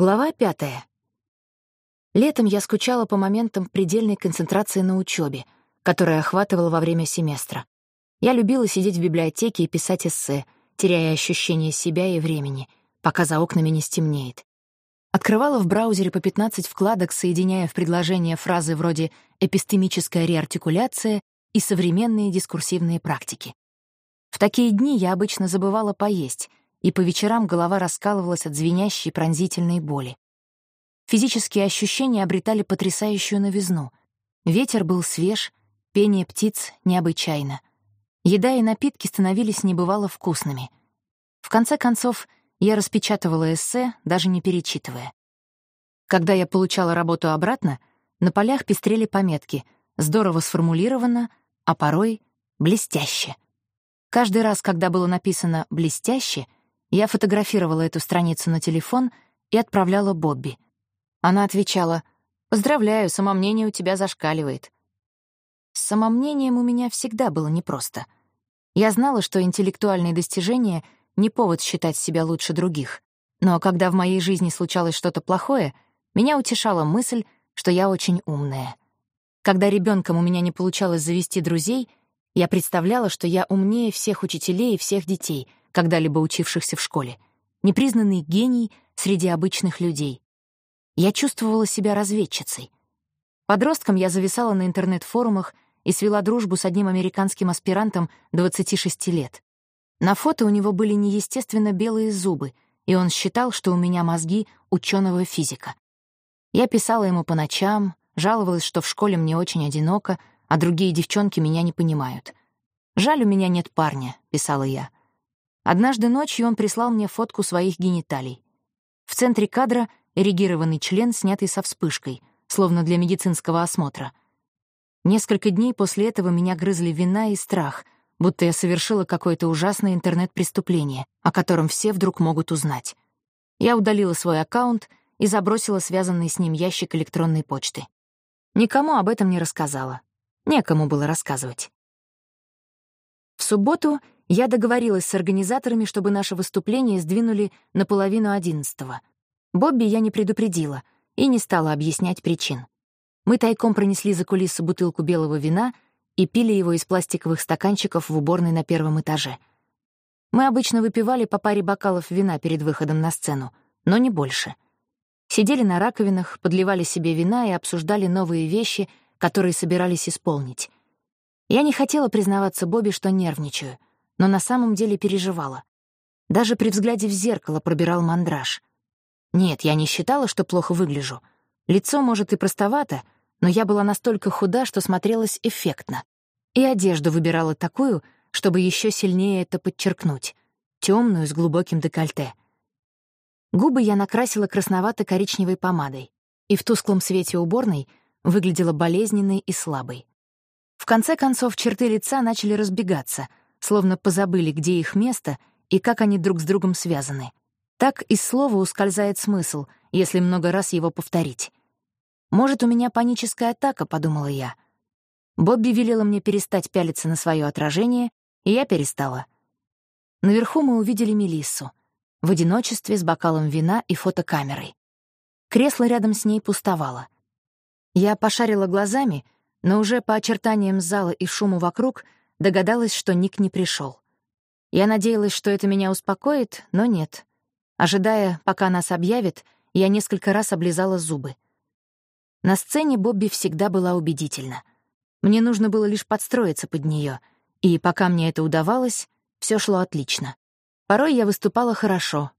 Глава пятая. Летом я скучала по моментам предельной концентрации на учебе, которая охватывала во время семестра. Я любила сидеть в библиотеке и писать эссе, теряя ощущение себя и времени, пока за окнами не стемнеет. Открывала в браузере по 15 вкладок, соединяя в предложения фразы вроде «эпистемическая реартикуляция» и «современные дискурсивные практики». В такие дни я обычно забывала поесть, и по вечерам голова раскалывалась от звенящей пронзительной боли. Физические ощущения обретали потрясающую новизну. Ветер был свеж, пение птиц необычайно. Еда и напитки становились небывало вкусными. В конце концов, я распечатывала эссе, даже не перечитывая. Когда я получала работу обратно, на полях пестрели пометки «здорово сформулировано», а порой «блестяще». Каждый раз, когда было написано «блестяще», я фотографировала эту страницу на телефон и отправляла Бобби. Она отвечала, «Поздравляю, самомнение у тебя зашкаливает». С самомнением у меня всегда было непросто. Я знала, что интеллектуальные достижения — не повод считать себя лучше других. Но когда в моей жизни случалось что-то плохое, меня утешала мысль, что я очень умная. Когда ребенком у меня не получалось завести друзей, я представляла, что я умнее всех учителей и всех детей — когда-либо учившихся в школе, непризнанный гений среди обычных людей. Я чувствовала себя разведчицей. Подростком я зависала на интернет-форумах и свела дружбу с одним американским аспирантом 26 лет. На фото у него были неестественно белые зубы, и он считал, что у меня мозги ученого физика. Я писала ему по ночам, жаловалась, что в школе мне очень одиноко, а другие девчонки меня не понимают. «Жаль, у меня нет парня», — писала я. Однажды ночью он прислал мне фотку своих гениталий. В центре кадра эрегированный член, снятый со вспышкой, словно для медицинского осмотра. Несколько дней после этого меня грызли вина и страх, будто я совершила какое-то ужасное интернет-преступление, о котором все вдруг могут узнать. Я удалила свой аккаунт и забросила связанный с ним ящик электронной почты. Никому об этом не рассказала. Некому было рассказывать. В субботу я договорилась с организаторами, чтобы наше выступление сдвинули на половину одиннадцатого. Бобби я не предупредила и не стала объяснять причин. Мы тайком пронесли за кулисы бутылку белого вина и пили его из пластиковых стаканчиков в уборной на первом этаже. Мы обычно выпивали по паре бокалов вина перед выходом на сцену, но не больше. Сидели на раковинах, подливали себе вина и обсуждали новые вещи, которые собирались исполнить. Я не хотела признаваться Бобби, что нервничаю — но на самом деле переживала. Даже при взгляде в зеркало пробирал мандраж. Нет, я не считала, что плохо выгляжу. Лицо, может, и простовато, но я была настолько худа, что смотрелась эффектно. И одежду выбирала такую, чтобы еще сильнее это подчеркнуть. темную с глубоким декольте. Губы я накрасила красновато-коричневой помадой, и в тусклом свете уборной выглядела болезненной и слабой. В конце концов, черты лица начали разбегаться — словно позабыли, где их место и как они друг с другом связаны. Так из слова ускользает смысл, если много раз его повторить. «Может, у меня паническая атака», — подумала я. Бобби велела мне перестать пялиться на свое отражение, и я перестала. Наверху мы увидели Мелиссу, в одиночестве с бокалом вина и фотокамерой. Кресло рядом с ней пустовало. Я пошарила глазами, но уже по очертаниям зала и шуму вокруг — Догадалась, что Ник не пришел. Я надеялась, что это меня успокоит, но нет. Ожидая, пока нас объявят, я несколько раз облизала зубы. На сцене Бобби всегда была убедительна. Мне нужно было лишь подстроиться под нее, и пока мне это удавалось, все шло отлично. Порой я выступала хорошо,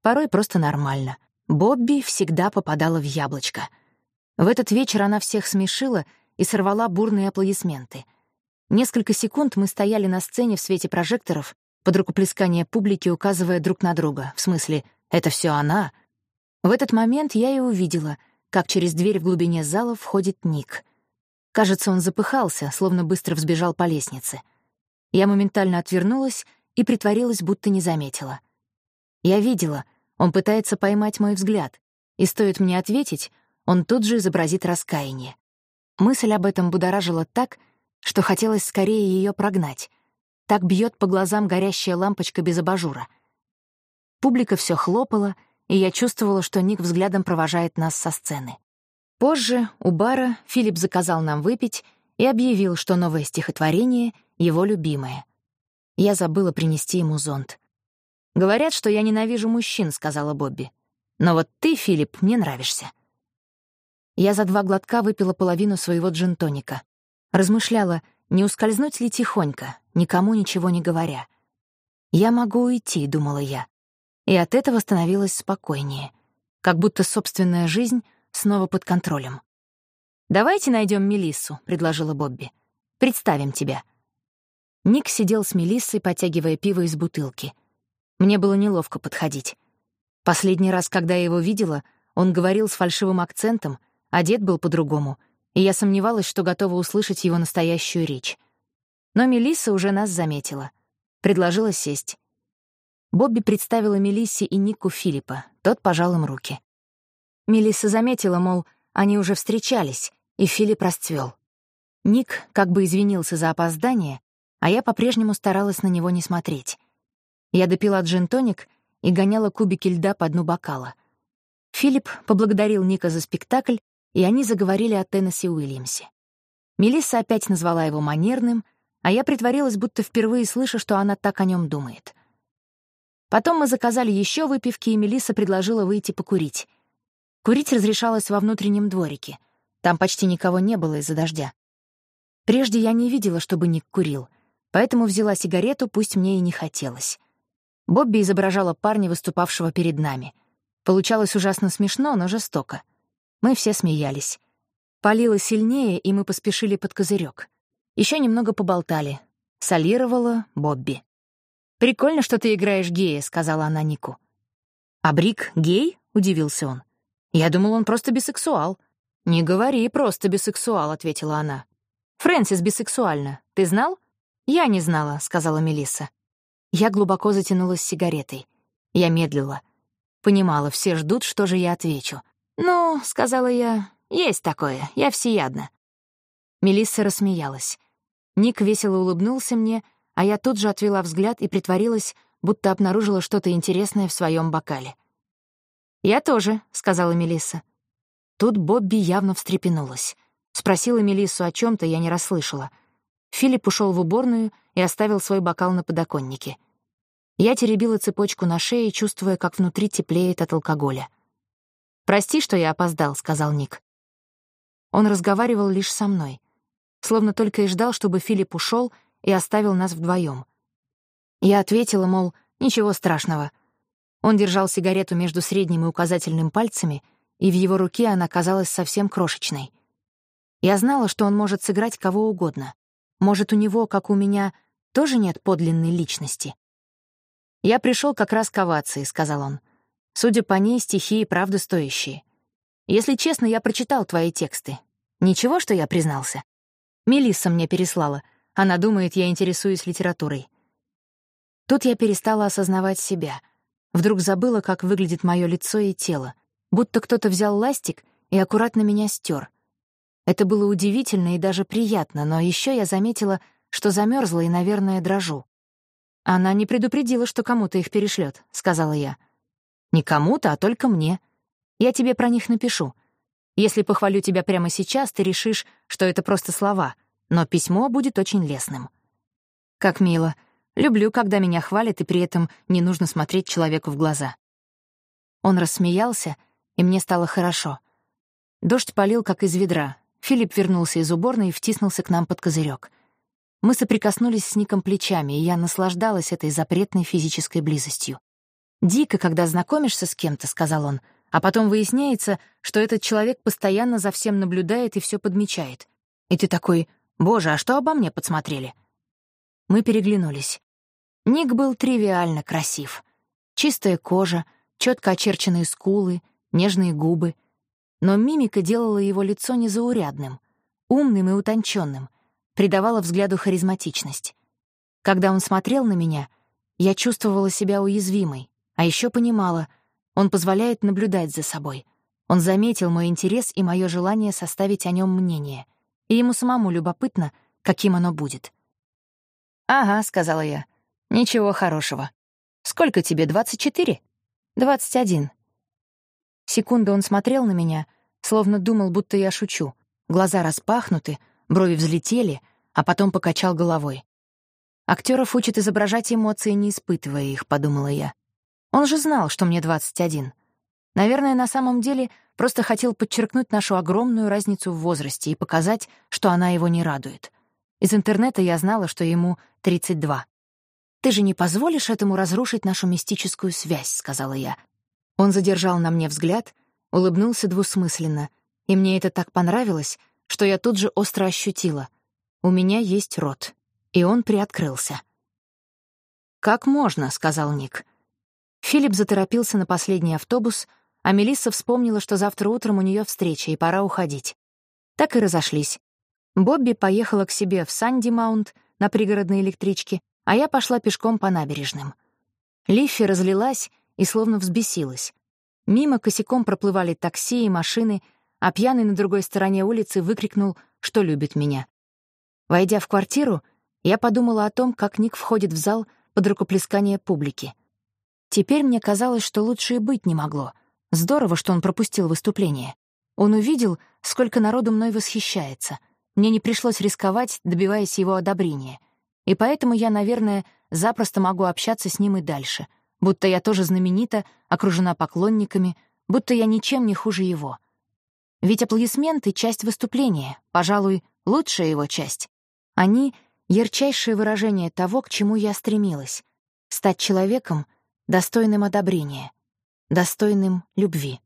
порой просто нормально. Бобби всегда попадала в яблочко. В этот вечер она всех смешила и сорвала бурные аплодисменты — Несколько секунд мы стояли на сцене в свете прожекторов, под рукоплескание публики указывая друг на друга, в смысле «это все она». В этот момент я и увидела, как через дверь в глубине зала входит Ник. Кажется, он запыхался, словно быстро взбежал по лестнице. Я моментально отвернулась и притворилась, будто не заметила. Я видела, он пытается поймать мой взгляд, и стоит мне ответить, он тут же изобразит раскаяние. Мысль об этом будоражила так, что хотелось скорее ее прогнать. Так бьет по глазам горящая лампочка без абажура. Публика все хлопала, и я чувствовала, что Ник взглядом провожает нас со сцены. Позже у бара Филипп заказал нам выпить и объявил, что новое стихотворение — его любимое. Я забыла принести ему зонт. «Говорят, что я ненавижу мужчин», — сказала Бобби. «Но вот ты, Филипп, мне нравишься». Я за два глотка выпила половину своего джинтоника. Размышляла, не ускользнуть ли тихонько, никому ничего не говоря. «Я могу уйти», — думала я. И от этого становилось спокойнее. Как будто собственная жизнь снова под контролем. «Давайте найдем Мелиссу», — предложила Бобби. «Представим тебя». Ник сидел с Мелиссой, потягивая пиво из бутылки. Мне было неловко подходить. Последний раз, когда я его видела, он говорил с фальшивым акцентом, одет был по-другому, и я сомневалась, что готова услышать его настоящую речь. Но Мелисса уже нас заметила. Предложила сесть. Бобби представила Мелиссе и Нику Филиппа. Тот пожал им руки. Мелисса заметила, мол, они уже встречались, и Филипп расцвел. Ник как бы извинился за опоздание, а я по-прежнему старалась на него не смотреть. Я допила джин-тоник и гоняла кубики льда по дну бокала. Филипп поблагодарил Ника за спектакль, и они заговорили о Теннесси Уильямсе. Мелисса опять назвала его манерным, а я притворилась, будто впервые слышу, что она так о нем думает. Потом мы заказали еще выпивки, и Мелисса предложила выйти покурить. Курить разрешалось во внутреннем дворике. Там почти никого не было из-за дождя. Прежде я не видела, чтобы Ник курил — поэтому взяла сигарету, пусть мне и не хотелось. Бобби изображала парня, выступавшего перед нами. Получалось ужасно смешно, но жестоко. Мы все смеялись. Палило сильнее, и мы поспешили под козырек. Еще немного поболтали. Солировала Бобби. «Прикольно, что ты играешь гея», — сказала она Нику. «А Брик гей?» — удивился он. «Я думал, он просто бисексуал». «Не говори, просто бисексуал», — ответила она. «Фрэнсис бисексуальна. Ты знал?» «Я не знала», — сказала Мелисса. Я глубоко затянулась сигаретой. Я медлила. Понимала, все ждут, что же я отвечу. «Ну», — сказала я, — «есть такое, я всеядна». Мелисса рассмеялась. Ник весело улыбнулся мне, а я тут же отвела взгляд и притворилась, будто обнаружила что-то интересное в своем бокале. «Я тоже», — сказала Мелисса. Тут Бобби явно встрепенулась. Спросила Мелиссу о чем то я не расслышала. Филипп ушел в уборную и оставил свой бокал на подоконнике. Я теребила цепочку на шее, чувствуя, как внутри теплеет от алкоголя. «Прости, что я опоздал», — сказал Ник. Он разговаривал лишь со мной, словно только и ждал, чтобы Филипп ушел и оставил нас вдвоем. Я ответила, мол, ничего страшного. Он держал сигарету между средним и указательным пальцами, и в его руке она казалась совсем крошечной. Я знала, что он может сыграть кого угодно. Может, у него, как у меня, тоже нет подлинной личности? «Я пришел как раз к овации», — сказал он. «Судя по ней, стихи и правда стоящие. Если честно, я прочитал твои тексты. Ничего, что я признался? Мелисса мне переслала. Она думает, я интересуюсь литературой». Тут я перестала осознавать себя. Вдруг забыла, как выглядит мое лицо и тело. Будто кто-то взял ластик и аккуратно меня стер. Это было удивительно и даже приятно, но еще я заметила, что замерзла и, наверное, дрожу. «Она не предупредила, что кому-то их перешлет, сказала я. «Не кому-то, а только мне. Я тебе про них напишу. Если похвалю тебя прямо сейчас, ты решишь, что это просто слова, но письмо будет очень лестным». «Как мило. Люблю, когда меня хвалят, и при этом не нужно смотреть человеку в глаза». Он рассмеялся, и мне стало хорошо. Дождь полил, как из ведра, Филипп вернулся из уборной и втиснулся к нам под козырек. Мы соприкоснулись с Ником плечами, и я наслаждалась этой запретной физической близостью. «Дико, когда знакомишься с кем-то», — сказал он, а потом выясняется, что этот человек постоянно за всем наблюдает и все подмечает. И ты такой, «Боже, а что обо мне подсмотрели?» Мы переглянулись. Ник был тривиально красив. Чистая кожа, четко очерченные скулы, нежные губы — но мимика делала его лицо незаурядным, умным и утонченным, придавала взгляду харизматичность. Когда он смотрел на меня, я чувствовала себя уязвимой, а еще понимала, он позволяет наблюдать за собой. Он заметил мой интерес и мое желание составить о нем мнение, и ему самому любопытно, каким оно будет. «Ага», — сказала я, — «ничего хорошего. Сколько тебе, двадцать четыре?» «Двадцать один. Секунду он смотрел на меня, словно думал, будто я шучу. Глаза распахнуты, брови взлетели, а потом покачал головой. Актеров учат изображать эмоции, не испытывая их, подумала я. Он же знал, что мне 21. Наверное, на самом деле просто хотел подчеркнуть нашу огромную разницу в возрасте и показать, что она его не радует. Из интернета я знала, что ему 32. «Ты же не позволишь этому разрушить нашу мистическую связь», — сказала я. Он задержал на мне взгляд, улыбнулся двусмысленно, и мне это так понравилось, что я тут же остро ощутила. У меня есть рот, и он приоткрылся. «Как можно?» — сказал Ник. Филипп заторопился на последний автобус, а Мелисса вспомнила, что завтра утром у нее встреча, и пора уходить. Так и разошлись. Бобби поехала к себе в Санди-Маунт на пригородной электричке, а я пошла пешком по набережным. Лиффи разлилась и словно взбесилась. Мимо косяком проплывали такси и машины, а пьяный на другой стороне улицы выкрикнул, что любит меня. Войдя в квартиру, я подумала о том, как Ник входит в зал под рукоплескание публики. Теперь мне казалось, что лучше и быть не могло. Здорово, что он пропустил выступление. Он увидел, сколько народу мной восхищается. Мне не пришлось рисковать, добиваясь его одобрения — и поэтому я, наверное, запросто могу общаться с ним и дальше, будто я тоже знаменита, окружена поклонниками, будто я ничем не хуже его. Ведь аплодисменты — часть выступления, пожалуй, лучшая его часть. Они — ярчайшее выражение того, к чему я стремилась — стать человеком, достойным одобрения, достойным любви.